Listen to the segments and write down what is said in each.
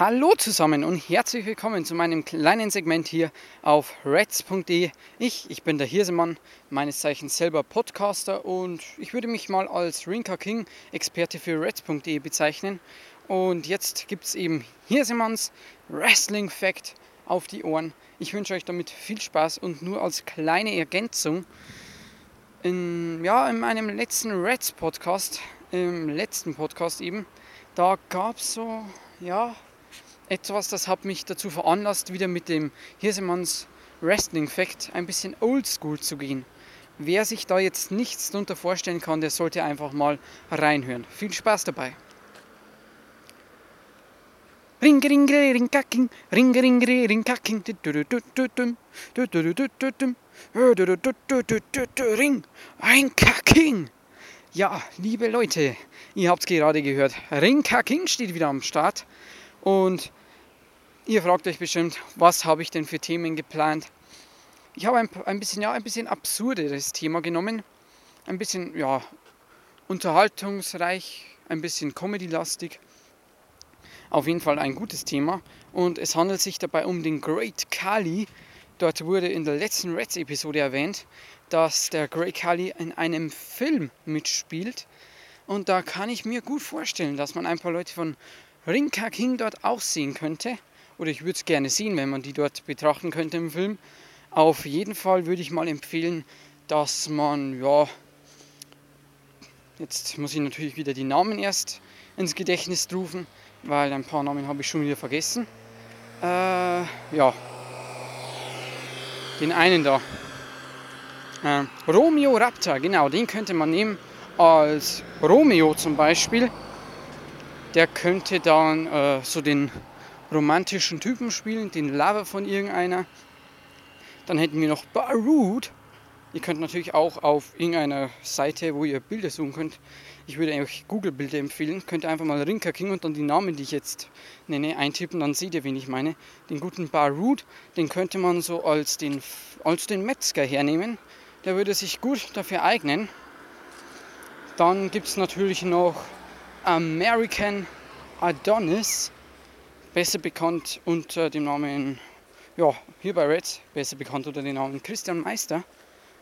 Hallo zusammen und herzlich willkommen zu meinem kleinen Segment hier auf reds.de. Ich, ich bin der Hirsemann, meines Zeichens selber Podcaster und ich würde mich mal als Rinka King Experte für reds.de bezeichnen. Und jetzt gibt es eben Hirsemanns Wrestling Fact auf die Ohren. Ich wünsche euch damit viel Spaß und nur als kleine Ergänzung. In, ja, in meinem letzten Reds Podcast, im letzten Podcast eben, da gab es so, ja, etwas, das hat mich dazu veranlasst, wieder mit dem Hirsemanns Wrestling Fact ein bisschen oldschool zu gehen. Wer sich da jetzt nichts darunter vorstellen kann, der sollte einfach mal reinhören. Viel Spaß dabei. Ring ring ring kacking, ring ring ring kacking, ring, ein kacking. Ja, liebe Leute, ihr habt es gerade gehört. Ring kacking steht wieder am Start und Ihr fragt euch bestimmt, was habe ich denn für Themen geplant? Ich habe ein, ein bisschen, ja, ein bisschen absurderes Thema genommen. Ein bisschen, ja, unterhaltungsreich, ein bisschen comedy-lastig. Auf jeden Fall ein gutes Thema. Und es handelt sich dabei um den Great Kali. Dort wurde in der letzten Reds-Episode erwähnt, dass der Great Kali in einem Film mitspielt. Und da kann ich mir gut vorstellen, dass man ein paar Leute von Rinka King dort auch sehen könnte oder ich würde es gerne sehen, wenn man die dort betrachten könnte im Film. Auf jeden Fall würde ich mal empfehlen, dass man, ja, jetzt muss ich natürlich wieder die Namen erst ins Gedächtnis rufen, weil ein paar Namen habe ich schon wieder vergessen. Äh, ja, den einen da. Äh, Romeo Raptor, genau, den könnte man nehmen als Romeo zum Beispiel. Der könnte dann äh, so den romantischen Typen spielen, den Lover von irgendeiner. Dann hätten wir noch Barud. Ihr könnt natürlich auch auf irgendeiner Seite, wo ihr Bilder suchen könnt, ich würde euch Google-Bilder empfehlen, könnt ihr einfach mal Rinka King und dann die Namen, die ich jetzt nenne, eintippen, dann seht ihr, wen ich meine. Den guten Barud, den könnte man so als den, als den Metzger hernehmen. Der würde sich gut dafür eignen. Dann gibt es natürlich noch American Adonis besser bekannt unter dem Namen, ja, hier bei Reds, besser bekannt unter dem Namen Christian Meister.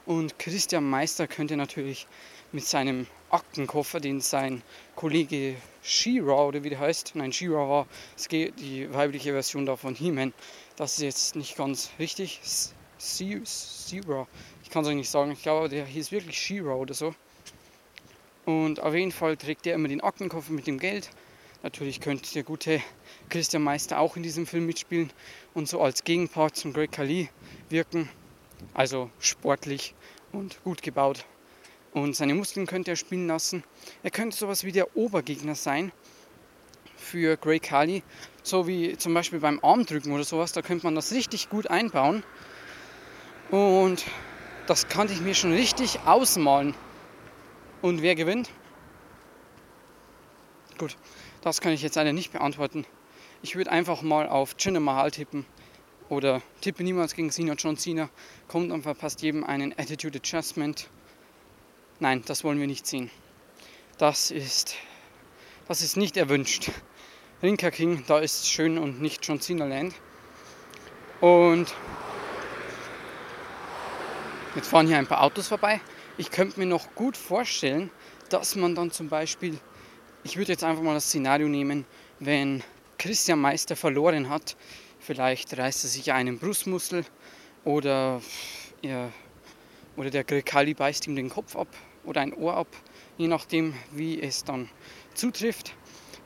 Und Christian Meister könnte natürlich mit seinem Aktenkoffer, den sein Kollege She-Ra oder wie der heißt, nein, She-Ra war die weibliche Version davon He-Man. Das ist jetzt nicht ganz richtig. She-Ra, ich kann es euch nicht sagen, ich glaube, der hieß wirklich She-Ra oder so. Und auf jeden Fall trägt er immer den Aktenkoffer mit dem Geld. Natürlich könnte der gute Christian Meister auch in diesem Film mitspielen und so als Gegenpart zum Greg Khali wirken. Also sportlich und gut gebaut. Und seine Muskeln könnte er spielen lassen. Er könnte sowas wie der Obergegner sein für Greg Khali. So wie zum Beispiel beim Armdrücken oder sowas. Da könnte man das richtig gut einbauen. Und das kann ich mir schon richtig ausmalen. Und wer gewinnt? Gut, das kann ich jetzt leider nicht beantworten. Ich würde einfach mal auf Jinder Mahal tippen oder tippe niemals gegen Cena John Cena. Kommt und verpasst jedem einen Attitude Adjustment. Nein, das wollen wir nicht sehen. Das ist, das ist nicht erwünscht. Rinka King, da ist schön und nicht John Cena Land. Und jetzt fahren hier ein paar Autos vorbei. Ich könnte mir noch gut vorstellen, dass man dann zum Beispiel, ich würde jetzt einfach mal das Szenario nehmen, wenn Christian Meister verloren hat. Vielleicht reißt er sich einen Brustmuskel oder, ja, oder der Grekali beißt ihm den Kopf ab oder ein Ohr ab, je nachdem, wie es dann zutrifft.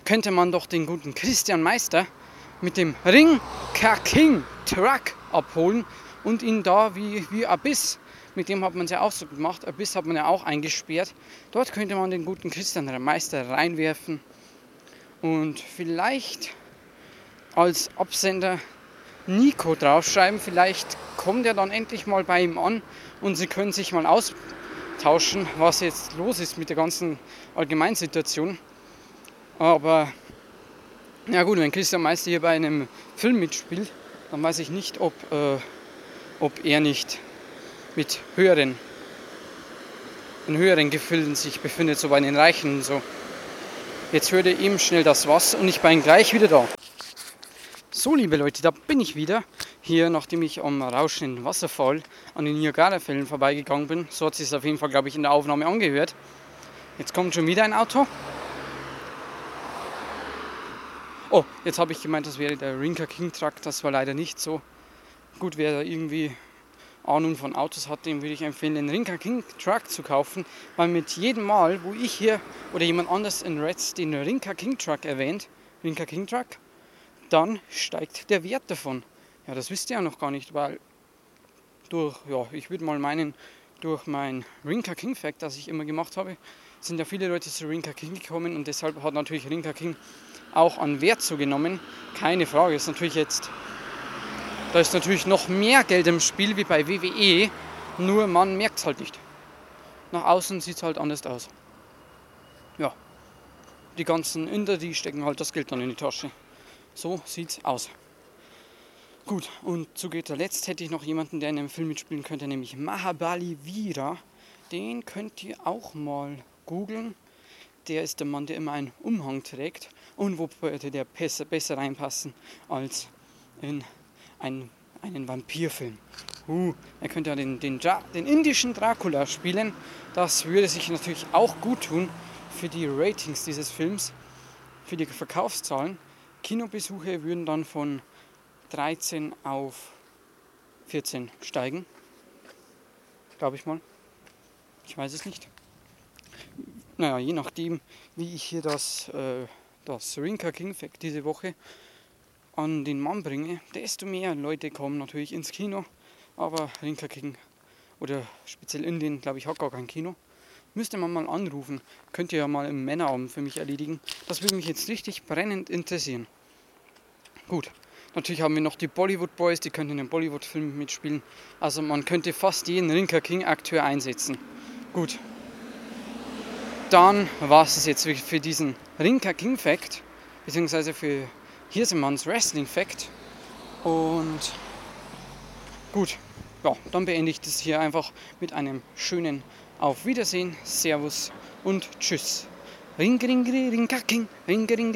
Könnte man doch den guten Christian Meister mit dem Ring King Truck abholen und ihn da wie, wie Abyss, mit dem hat man es ja auch so gemacht, Abyss hat man ja auch eingesperrt. Dort könnte man den guten Christian Meister reinwerfen und vielleicht als Absender Nico draufschreiben. Vielleicht kommt er dann endlich mal bei ihm an und sie können sich mal austauschen, was jetzt los ist mit der ganzen Allgemeinsituation. Aber ja gut, wenn Christian Meister hier bei einem Film mitspielt, dann weiß ich nicht, ob, äh, ob er nicht mit höheren, in höheren Gefilden sich befindet, so bei den Reichen und so. Jetzt hört ihr eben schnell das was und ich bin gleich wieder da. So, liebe Leute, da bin ich wieder. Hier, nachdem ich am rauschenden Wasserfall an den Niagara-Fällen vorbeigegangen bin. So hat sich auf jeden Fall, glaube ich, in der Aufnahme angehört. Jetzt kommt schon wieder ein Auto. Oh, jetzt habe ich gemeint, das wäre der Rinker King Truck. Das war leider nicht so. Gut, wer da irgendwie Ahnung von Autos hat, dem würde ich empfehlen, den Rinker King Truck zu kaufen, weil mit jedem Mal, wo ich hier oder jemand anders in Reds den Rinker King Truck erwähnt, Rinker King Truck, dann steigt der Wert davon. Ja, das wisst ihr ja noch gar nicht, weil durch, ja, ich würde mal meinen, durch mein Rinker King Fact, das ich immer gemacht habe, sind ja viele Leute zu Rinker King gekommen und deshalb hat natürlich Rinker King auch an Wert zugenommen. Keine Frage, ist natürlich jetzt, da ist natürlich noch mehr Geld im Spiel wie bei WWE, nur man merkt es halt nicht. Nach außen sieht es halt anders aus. Ja, die ganzen Inder, die stecken halt das Geld dann in die Tasche. So sieht's aus. Gut, und zu guter Letzt hätte ich noch jemanden, der in einem Film mitspielen könnte, nämlich Mahabali Vira. Den könnt ihr auch mal googeln. Der ist der Mann, der immer einen Umhang trägt und wo würde der besser, besser reinpassen als in einen, einen Vampirfilm. Uh, er könnte ja den, den, den indischen Dracula spielen. Das würde sich natürlich auch gut tun für die Ratings dieses Films, für die Verkaufszahlen. Kinobesuche würden dann von 13 auf 14 steigen. Glaube ich mal. Ich weiß es nicht. Naja, je nachdem, wie ich hier das äh, das Rinka King Fact diese Woche an den Mann bringe, desto mehr Leute kommen natürlich ins Kino. Aber Rinka King oder speziell Indien, glaube ich, hat gar kein Kino. Müsste man mal anrufen. Könnt ihr ja mal im Männerabend für mich erledigen. Das würde mich jetzt richtig brennend interessieren. Gut. Natürlich haben wir noch die Bollywood Boys, die könnten in einem Bollywood-Film mitspielen. Also man könnte fast jeden Rinka King-Akteur einsetzen. Gut, dann war es jetzt für diesen Rinka King Fact, beziehungsweise für Hirsemanns Wrestling Fact. Und gut, ja, dann beende ich das hier einfach mit einem schönen Auf Wiedersehen, Servus und Tschüss. Ring ring ring ring king, ring ring